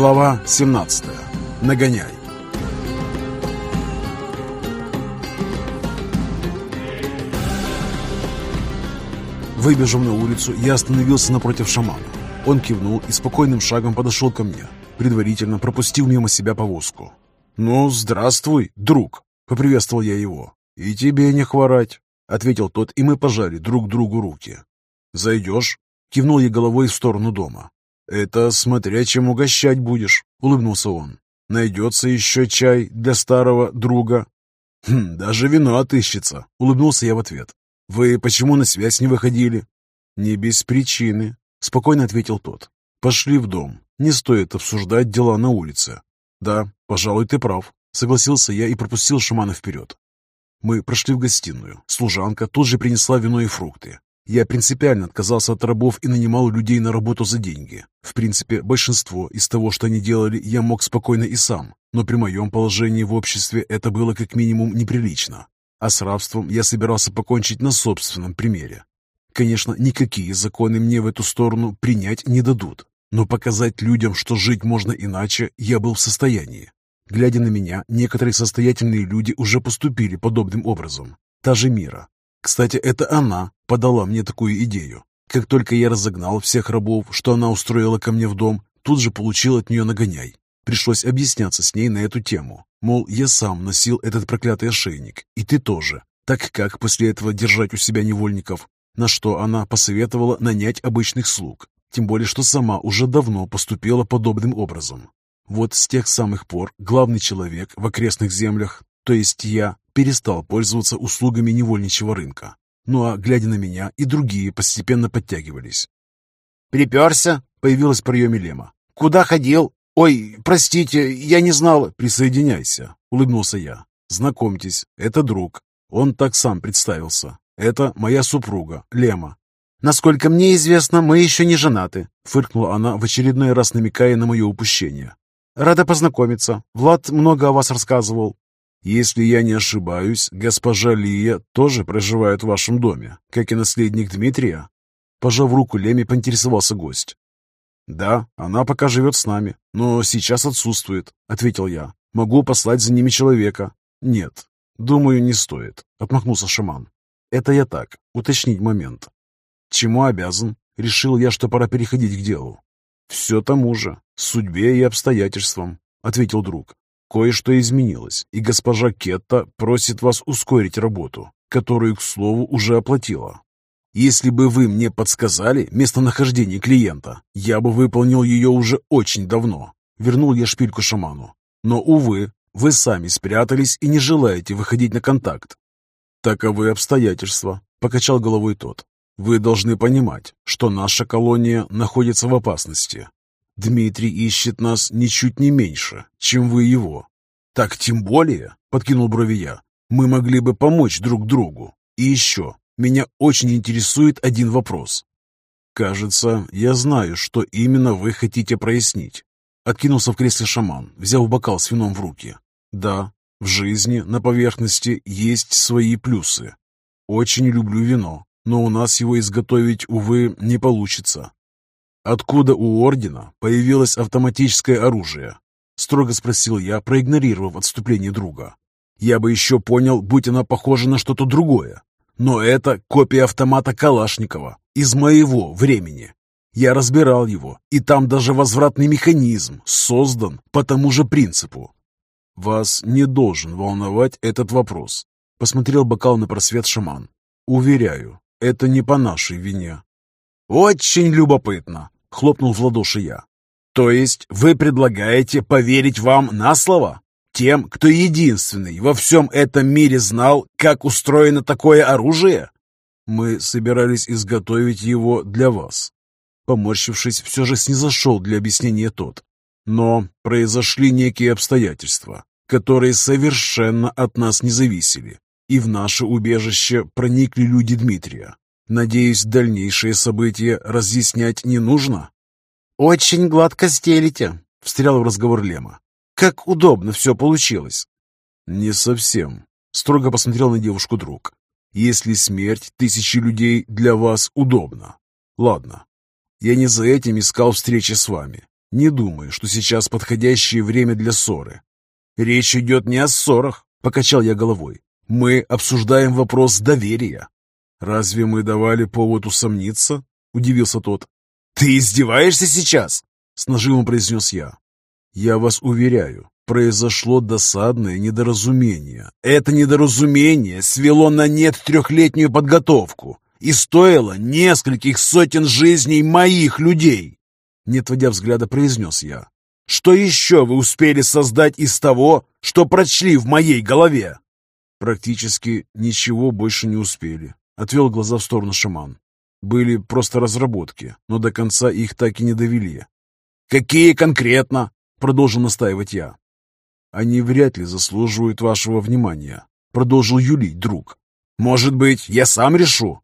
Глава 17. Нагоняй. Выбежав на улицу, я остановился напротив шамана. Он кивнул и спокойным шагом подошел ко мне, предварительно пропустил мимо себя повозку. «Ну, здравствуй, друг!» — поприветствовал я его. «И тебе не хворать!» — ответил тот, и мы пожали друг другу руки. «Зайдешь?» — кивнул я головой в сторону дома. «Это смотря чем угощать будешь», — улыбнулся он. «Найдется еще чай для старого друга». «Хм, даже вино отыщется», — улыбнулся я в ответ. «Вы почему на связь не выходили?» «Не без причины», — спокойно ответил тот. «Пошли в дом. Не стоит обсуждать дела на улице». «Да, пожалуй, ты прав», — согласился я и пропустил шамана вперед. Мы прошли в гостиную. Служанка тут же принесла вино и фрукты. Я принципиально отказался от рабов и нанимал людей на работу за деньги. В принципе, большинство из того, что они делали, я мог спокойно и сам, но при моем положении в обществе это было как минимум неприлично. А с рабством я собирался покончить на собственном примере. Конечно, никакие законы мне в эту сторону принять не дадут, но показать людям, что жить можно иначе, я был в состоянии. Глядя на меня, некоторые состоятельные люди уже поступили подобным образом. Та же Мира. Кстати, это она подала мне такую идею. Как только я разогнал всех рабов, что она устроила ко мне в дом, тут же получил от нее нагоняй. Пришлось объясняться с ней на эту тему. Мол, я сам носил этот проклятый ошейник, и ты тоже. Так как после этого держать у себя невольников? На что она посоветовала нанять обычных слуг. Тем более, что сама уже давно поступила подобным образом. Вот с тех самых пор главный человек в окрестных землях, то есть я, перестал пользоваться услугами невольничьего рынка. Ну а глядя на меня, и другие постепенно подтягивались. «Приперся?» — появилась в проеме Лема. «Куда ходил? «Ой, простите, я не знал...» «Присоединяйся», — улыбнулся я. «Знакомьтесь, это друг. Он так сам представился. Это моя супруга, Лема». «Насколько мне известно, мы еще не женаты», — фыркнула она, в очередной раз намекая на мое упущение. «Рада познакомиться. Влад много о вас рассказывал». «Если я не ошибаюсь, госпожа Лия тоже проживает в вашем доме, как и наследник Дмитрия?» Пожав руку Леме, поинтересовался гость. «Да, она пока живет с нами, но сейчас отсутствует», — ответил я. «Могу послать за ними человека». «Нет, думаю, не стоит», — отмахнулся шаман. «Это я так, уточнить момент». «Чему обязан?» Решил я, что пора переходить к делу. «Все тому же, судьбе и обстоятельствам», — ответил друг. «Кое-что изменилось, и госпожа Кетта просит вас ускорить работу, которую, к слову, уже оплатила. Если бы вы мне подсказали местонахождение клиента, я бы выполнил ее уже очень давно. Вернул я шпильку шаману. Но, увы, вы сами спрятались и не желаете выходить на контакт. Таковы обстоятельства, покачал головой тот. Вы должны понимать, что наша колония находится в опасности. Дмитрий ищет нас ничуть не меньше, чем вы его. Так тем более, подкинул брови я, мы могли бы помочь друг другу. И еще, меня очень интересует один вопрос. Кажется, я знаю, что именно вы хотите прояснить. Откинулся в кресле шаман, взяв бокал с вином в руки. Да, в жизни на поверхности есть свои плюсы. Очень люблю вино, но у нас его изготовить, увы, не получится. Откуда у Ордена появилось автоматическое оружие? Строго спросил я, проигнорировав отступление друга. Я бы еще понял, будь она похожа на что-то другое. Но это копия автомата Калашникова из моего времени. Я разбирал его, и там даже возвратный механизм создан по тому же принципу. Вас не должен волновать этот вопрос. Посмотрел бокал на просвет шаман. Уверяю, это не по нашей вине. Очень любопытно, хлопнул в ладоши я. То есть вы предлагаете поверить вам на слово? Тем, кто единственный во всем этом мире знал, как устроено такое оружие? Мы собирались изготовить его для вас. Поморщившись, все же снизошел для объяснения тот. Но произошли некие обстоятельства, которые совершенно от нас не зависели, и в наше убежище проникли люди Дмитрия. Надеюсь, дальнейшие события разъяснять не нужно? «Очень гладко стелите», — встрял в разговор Лема. Как удобно все получилось!» «Не совсем», — строго посмотрел на девушку друг. «Если смерть тысячи людей для вас удобна. Ладно, я не за этим искал встречи с вами. Не думаю, что сейчас подходящее время для ссоры. Речь идет не о ссорах, покачал я головой. Мы обсуждаем вопрос доверия. Разве мы давали повод усомниться? Удивился тот. Ты издеваешься сейчас? С нажимом произнес я. Я вас уверяю, произошло досадное недоразумение. Это недоразумение свело на нет трехлетнюю подготовку и стоило нескольких сотен жизней моих людей. Не отводя взгляда, произнес я. Что еще вы успели создать из того, что прочли в моей голове? Практически ничего больше не успели. Отвел глаза в сторону шаман. Были просто разработки, но до конца их так и не довели. «Какие конкретно?» — продолжил настаивать я. «Они вряд ли заслуживают вашего внимания», — продолжил юлить друг. «Может быть, я сам решу?»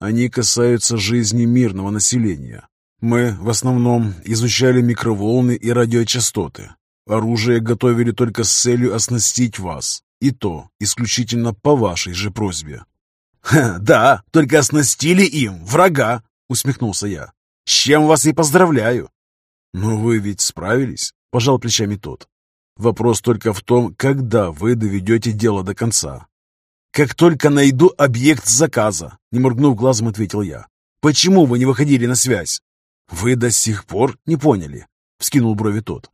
«Они касаются жизни мирного населения. Мы в основном изучали микроволны и радиочастоты. Оружие готовили только с целью оснастить вас, и то исключительно по вашей же просьбе. «Ха, «Да, только оснастили им врага», — усмехнулся я. «С чем вас и поздравляю». «Но вы ведь справились», — пожал плечами тот. «Вопрос только в том, когда вы доведете дело до конца». «Как только найду объект заказа», — не моргнув глазом, ответил я. «Почему вы не выходили на связь?» «Вы до сих пор не поняли?» — вскинул брови тот.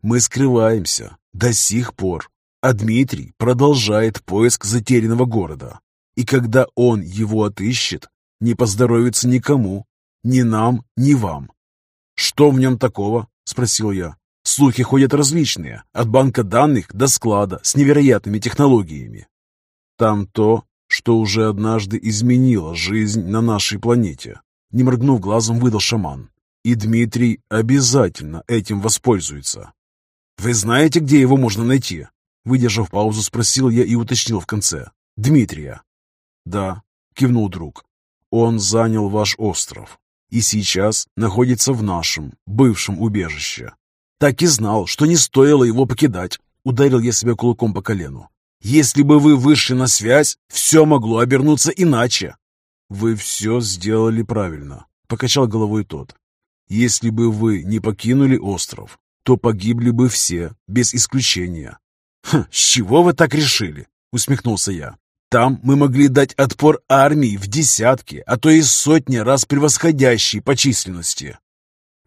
«Мы скрываемся. До сих пор. А Дмитрий продолжает поиск затерянного города. И когда он его отыщет, не поздоровится никому, ни нам, ни вам. «Что в нем такого?» – спросил я. Слухи ходят различные, от банка данных до склада с невероятными технологиями. Там то, что уже однажды изменило жизнь на нашей планете. Не моргнув глазом, выдал шаман. И Дмитрий обязательно этим воспользуется. «Вы знаете, где его можно найти?» Выдержав паузу, спросил я и уточнил в конце. «Дмитрия». «Да», — кивнул друг. «Он занял ваш остров и сейчас находится в нашем, бывшем убежище. Так и знал, что не стоило его покидать», — ударил я себя кулаком по колену. «Если бы вы вышли на связь, все могло обернуться иначе». «Вы все сделали правильно», — покачал головой тот. «Если бы вы не покинули остров, то погибли бы все, без исключения». «Хм, «С чего вы так решили?» — усмехнулся я. Там мы могли дать отпор армии в десятки, а то и сотни раз превосходящей по численности.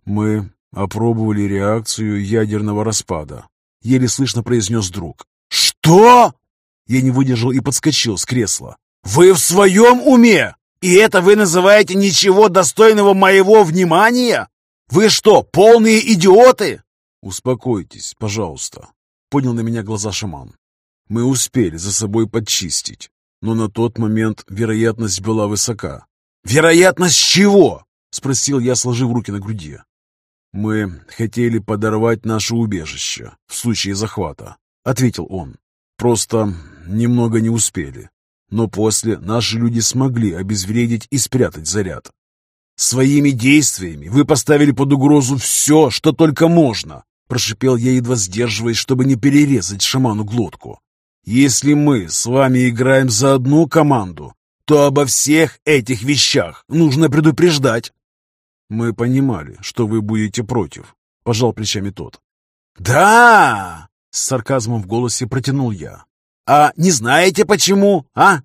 Мы опробовали реакцию ядерного распада. Еле слышно произнес друг. «Что?» Я не выдержал и подскочил с кресла. «Вы в своем уме? И это вы называете ничего достойного моего внимания? Вы что, полные идиоты?» «Успокойтесь, пожалуйста», — поднял на меня глаза шаман. «Мы успели за собой подчистить но на тот момент вероятность была высока. «Вероятность чего?» — спросил я, сложив руки на груди. «Мы хотели подорвать наше убежище в случае захвата», — ответил он. «Просто немного не успели. Но после наши люди смогли обезвредить и спрятать заряд. «Своими действиями вы поставили под угрозу все, что только можно!» Прошипел я, едва сдерживаясь, чтобы не перерезать шаману глотку. Если мы с вами играем за одну команду, то обо всех этих вещах нужно предупреждать. Мы понимали, что вы будете против, пожал плечами тот. Да! С сарказмом в голосе протянул я. А не знаете почему, а?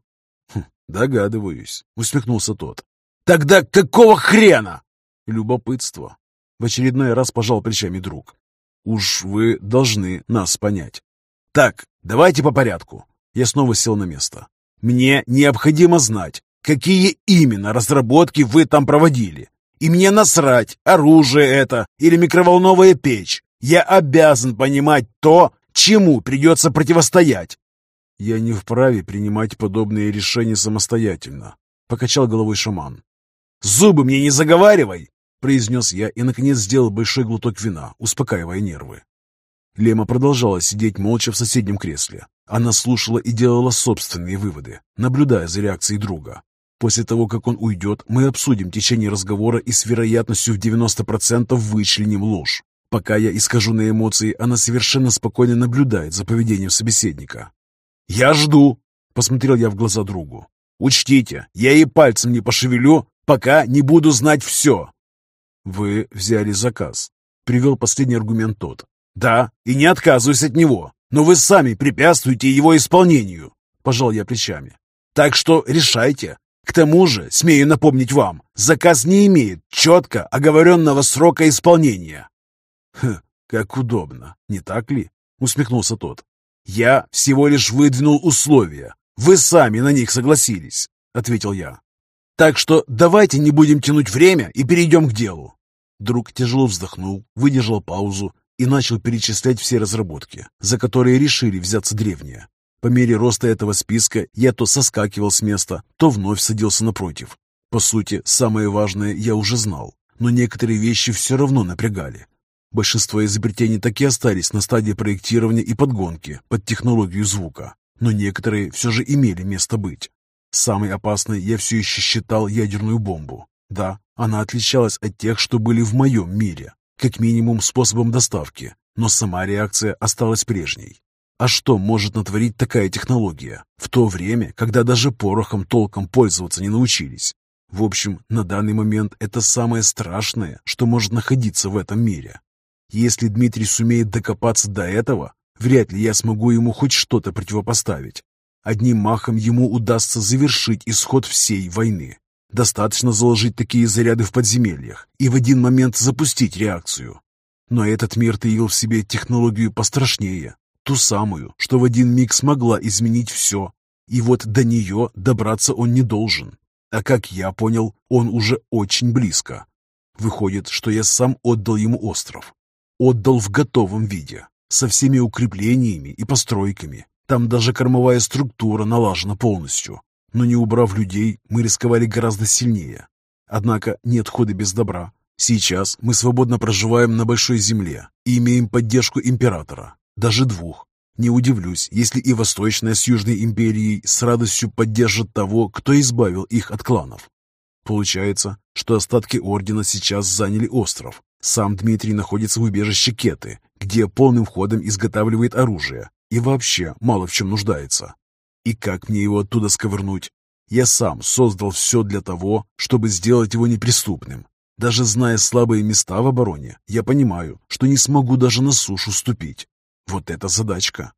Хм, догадываюсь, усмехнулся тот. Тогда какого хрена? Любопытство. В очередной раз пожал плечами друг. Уж вы должны нас понять. Так, давайте по порядку. Я снова сел на место. Мне необходимо знать, какие именно разработки вы там проводили. И мне насрать, оружие это или микроволновая печь. Я обязан понимать то, чему придется противостоять. Я не вправе принимать подобные решения самостоятельно, покачал головой шаман. Зубы мне не заговаривай, произнес я и, наконец, сделал большой глоток вина, успокаивая нервы. Лема продолжала сидеть молча в соседнем кресле. Она слушала и делала собственные выводы, наблюдая за реакцией друга. После того, как он уйдет, мы обсудим течение разговора и с вероятностью в 90% вычленим ложь. Пока я искажу на эмоции, она совершенно спокойно наблюдает за поведением собеседника. «Я жду!» — посмотрел я в глаза другу. «Учтите, я и пальцем не пошевелю, пока не буду знать все!» «Вы взяли заказ», — привел последний аргумент тот. «Да, и не отказываюсь от него, но вы сами препятствуете его исполнению», — пожал я плечами. «Так что решайте. К тому же, смею напомнить вам, заказ не имеет четко оговоренного срока исполнения». «Хм, как удобно, не так ли?» — усмехнулся тот. «Я всего лишь выдвинул условия. Вы сами на них согласились», — ответил я. «Так что давайте не будем тянуть время и перейдем к делу». Друг тяжело вздохнул, выдержал паузу и начал перечислять все разработки, за которые решили взяться древние. По мере роста этого списка я то соскакивал с места, то вновь садился напротив. По сути, самое важное я уже знал, но некоторые вещи все равно напрягали. Большинство изобретений так и остались на стадии проектирования и подгонки под технологию звука, но некоторые все же имели место быть. Самой опасной я все еще считал ядерную бомбу. Да, она отличалась от тех, что были в моем мире, как минимум способом доставки, но сама реакция осталась прежней. А что может натворить такая технология в то время, когда даже порохом толком пользоваться не научились? В общем, на данный момент это самое страшное, что может находиться в этом мире. Если Дмитрий сумеет докопаться до этого, вряд ли я смогу ему хоть что-то противопоставить. Одним махом ему удастся завершить исход всей войны. Достаточно заложить такие заряды в подземельях и в один момент запустить реакцию. Но этот мир таил в себе технологию пострашнее, ту самую, что в один миг смогла изменить все. И вот до нее добраться он не должен. А как я понял, он уже очень близко. Выходит, что я сам отдал ему остров, отдал в готовом виде, со всеми укреплениями и постройками. Там даже кормовая структура налажена полностью. Но не убрав людей, мы рисковали гораздо сильнее. Однако нет хода без добра. Сейчас мы свободно проживаем на большой земле и имеем поддержку императора, даже двух. Не удивлюсь, если и Восточная с Южной империей с радостью поддержат того, кто избавил их от кланов. Получается, что остатки ордена сейчас заняли остров, сам Дмитрий находится в убежище Кеты, где полным ходом изготавливает оружие и вообще мало в чем нуждается. И как мне его оттуда сковырнуть? Я сам создал все для того, чтобы сделать его неприступным. Даже зная слабые места в обороне, я понимаю, что не смогу даже на сушу ступить. Вот это задачка.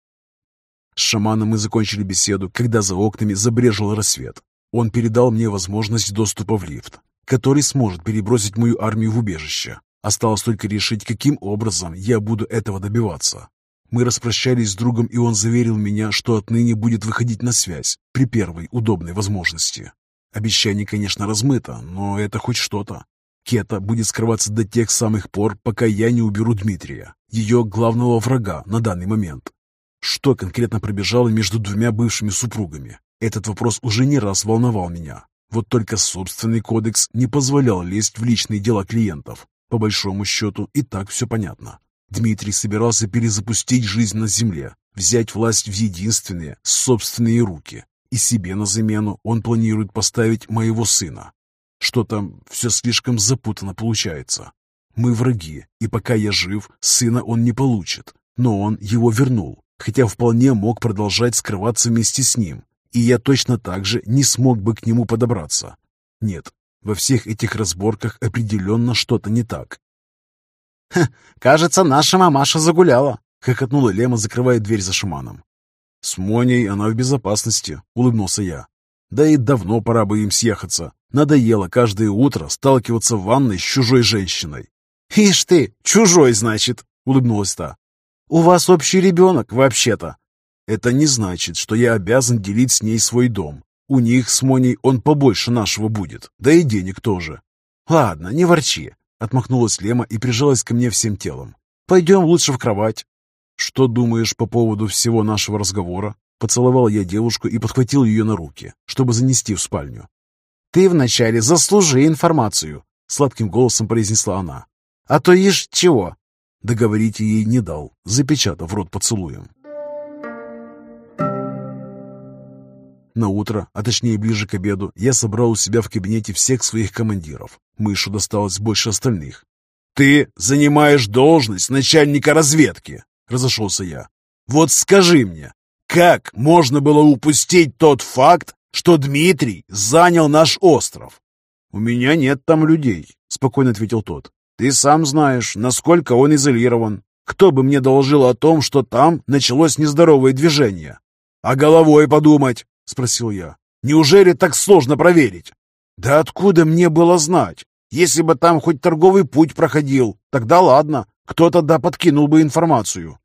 С шаманом мы закончили беседу, когда за окнами забрежил рассвет. Он передал мне возможность доступа в лифт, который сможет перебросить мою армию в убежище. Осталось только решить, каким образом я буду этого добиваться. Мы распрощались с другом, и он заверил меня, что отныне будет выходить на связь при первой удобной возможности. Обещание, конечно, размыто, но это хоть что-то. Кета будет скрываться до тех самых пор, пока я не уберу Дмитрия, ее главного врага на данный момент. Что конкретно пробежало между двумя бывшими супругами? Этот вопрос уже не раз волновал меня. Вот только собственный кодекс не позволял лезть в личные дела клиентов. По большому счету, и так все понятно. Дмитрий собирался перезапустить жизнь на земле, взять власть в единственные, собственные руки. И себе на замену он планирует поставить моего сына. Что-то все слишком запутанно получается. Мы враги, и пока я жив, сына он не получит. Но он его вернул, хотя вполне мог продолжать скрываться вместе с ним. И я точно так же не смог бы к нему подобраться. Нет, во всех этих разборках определенно что-то не так. «Ха, кажется, наша мамаша загуляла», — хохотнула Лема, закрывая дверь за шаманом. «С Моней она в безопасности», — улыбнулся я. «Да и давно пора бы им съехаться. Надоело каждое утро сталкиваться в ванной с чужой женщиной». «Ишь ты, чужой, значит», — улыбнулась та. «У вас общий ребенок, вообще-то». «Это не значит, что я обязан делить с ней свой дом. У них с Моней он побольше нашего будет, да и денег тоже. Ладно, не ворчи, отмахнулась Лема и прижалась ко мне всем телом. Пойдем лучше в кровать. Что думаешь по поводу всего нашего разговора? Поцеловал я девушку и подхватил ее на руки, чтобы занести в спальню. «Ты вначале заслужи информацию», — сладким голосом произнесла она. «А то ишь чего?» Договорить ей не дал, запечатав рот поцелуем. На утро, а точнее ближе к обеду, я собрал у себя в кабинете всех своих командиров. Мышу досталось больше остальных. «Ты занимаешь должность начальника разведки!» — разошелся я. «Вот скажи мне, как можно было упустить тот факт, что Дмитрий занял наш остров?» «У меня нет там людей», — спокойно ответил тот. Ты сам знаешь, насколько он изолирован. Кто бы мне доложил о том, что там началось нездоровое движение? А головой подумать, спросил я. Неужели так сложно проверить? Да откуда мне было знать? Если бы там хоть торговый путь проходил, тогда ладно, кто тогда подкинул бы информацию.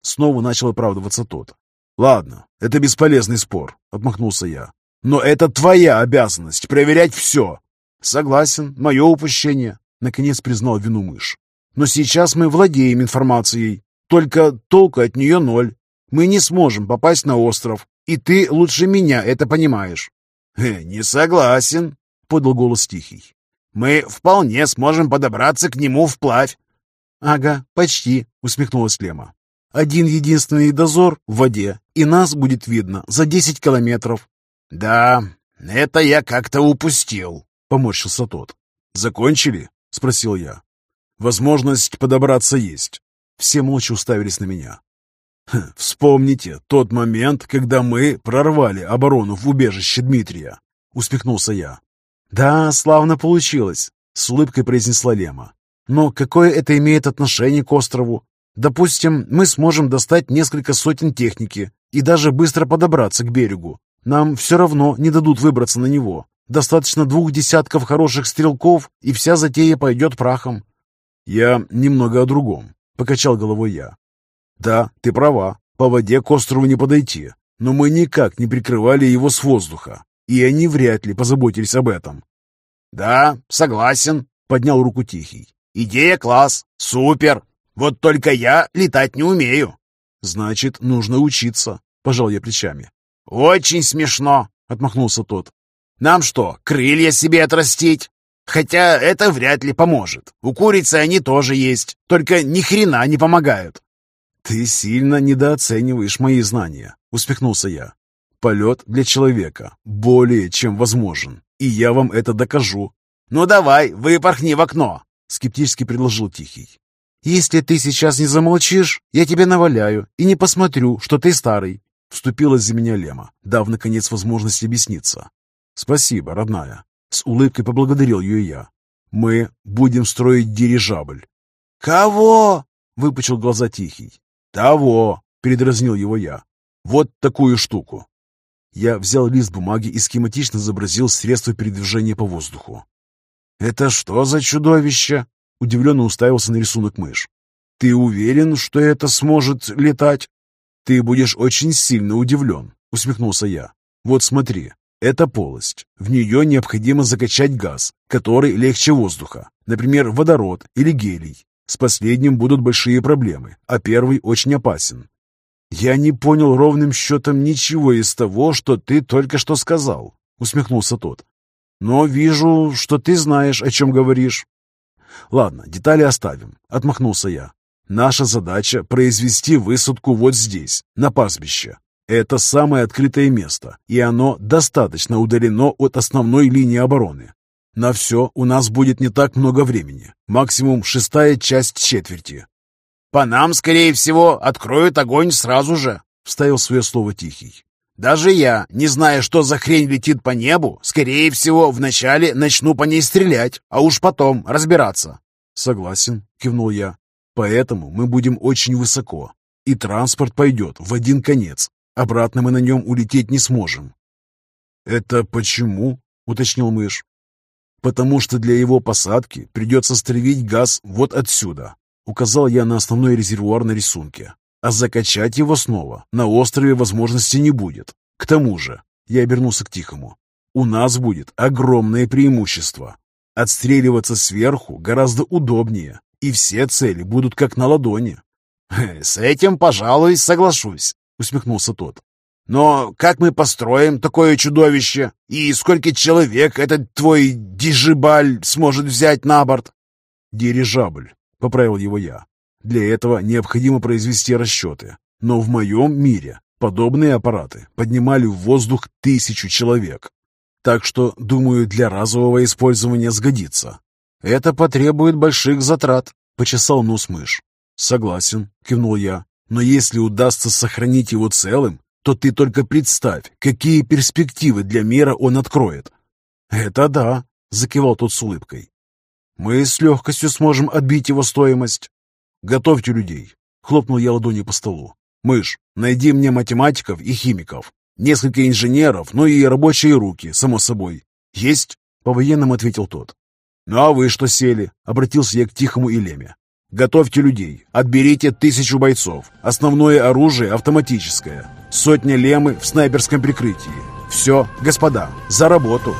Снова начал оправдываться тот. «Ладно, это бесполезный спор», — отмахнулся я. «Но это твоя обязанность — проверять все». «Согласен, мое упущение», — наконец признал вину мышь. «Но сейчас мы владеем информацией, только толку от нее ноль. Мы не сможем попасть на остров, и ты лучше меня это понимаешь». «Э, «Не согласен», — подал голос Тихий. «Мы вполне сможем подобраться к нему вплавь». «Ага, почти», — усмехнулась Лема. «Один единственный дозор в воде, и нас будет видно за десять километров». «Да, это я как-то упустил», — поморщился тот. «Закончили?» — спросил я. «Возможность подобраться есть». Все молча уставились на меня. Хм, «Вспомните тот момент, когда мы прорвали оборону в убежище Дмитрия», — усмехнулся я. «Да, славно получилось», — с улыбкой произнесла Лема. «Но какое это имеет отношение к острову? Допустим, мы сможем достать несколько сотен техники и даже быстро подобраться к берегу. Нам все равно не дадут выбраться на него. Достаточно двух десятков хороших стрелков, и вся затея пойдет прахом». «Я немного о другом», — покачал головой я. Да, ты права, по воде к острову не подойти, но мы никак не прикрывали его с воздуха, и они вряд ли позаботились об этом. Да, согласен, поднял руку Тихий. Идея класс, супер. Вот только я летать не умею. Значит, нужно учиться, пожал я плечами. Очень смешно, отмахнулся тот. Нам что, крылья себе отрастить? Хотя это вряд ли поможет. У курицы они тоже есть, только ни хрена не помогают. «Ты сильно недооцениваешь мои знания», — усмехнулся я. «Полет для человека более чем возможен, и я вам это докажу». «Ну давай, выпорхни в окно», — скептически предложил Тихий. «Если ты сейчас не замолчишь, я тебя наваляю и не посмотрю, что ты старый», — вступилась за меня Лема, дав, наконец, возможность объясниться. «Спасибо, родная», — с улыбкой поблагодарил ее я. «Мы будем строить дирижабль». «Кого?» — выпучил глаза Тихий. «Того!» — передразнил его я. «Вот такую штуку!» Я взял лист бумаги и схематично изобразил средства передвижения по воздуху. «Это что за чудовище?» — удивленно уставился на рисунок мышь. «Ты уверен, что это сможет летать?» «Ты будешь очень сильно удивлен», — усмехнулся я. «Вот смотри, это полость. В нее необходимо закачать газ, который легче воздуха, например, водород или гелий. С последним будут большие проблемы, а первый очень опасен. «Я не понял ровным счетом ничего из того, что ты только что сказал», — усмехнулся тот. «Но вижу, что ты знаешь, о чем говоришь». «Ладно, детали оставим», — отмахнулся я. «Наша задача — произвести высадку вот здесь, на пастбище. Это самое открытое место, и оно достаточно удалено от основной линии обороны. На все у нас будет не так много времени, максимум шестая часть четверти. «По нам, скорее всего, откроют огонь сразу же», — вставил свое слово Тихий. «Даже я, не зная, что за хрень летит по небу, скорее всего, вначале начну по ней стрелять, а уж потом разбираться». «Согласен», — кивнул я. «Поэтому мы будем очень высоко, и транспорт пойдет в один конец. Обратно мы на нем улететь не сможем». «Это почему?» — уточнил мышь потому что для его посадки придется стрелить газ вот отсюда. Указал я на основной резервуар на рисунке. А закачать его снова на острове возможности не будет. К тому же, я обернулся к Тихому, у нас будет огромное преимущество. Отстреливаться сверху гораздо удобнее, и все цели будут как на ладони. «С этим, пожалуй, соглашусь», — усмехнулся тот. Но как мы построим такое чудовище? И сколько человек этот твой дижибаль сможет взять на борт?» «Дирижабль», — поправил его я. «Для этого необходимо произвести расчеты. Но в моем мире подобные аппараты поднимали в воздух тысячу человек. Так что, думаю, для разового использования сгодится». «Это потребует больших затрат», — почесал нос мышь. «Согласен», — кивнул я. «Но если удастся сохранить его целым, то ты только представь, какие перспективы для мира он откроет. Это да, закивал тот с улыбкой. Мы с легкостью сможем отбить его стоимость. Готовьте людей. Хлопнул я ладонью по столу. Мышь, найди мне математиков и химиков. Несколько инженеров, ну и рабочие руки, само собой. Есть? По-военному ответил тот. «Ну а вы что сели?» — обратился я к Тихому и Леме. «Готовьте людей. Отберите тысячу бойцов. Основное оружие автоматическое. Сотня Лемы в снайперском прикрытии. Все, господа, за работу!»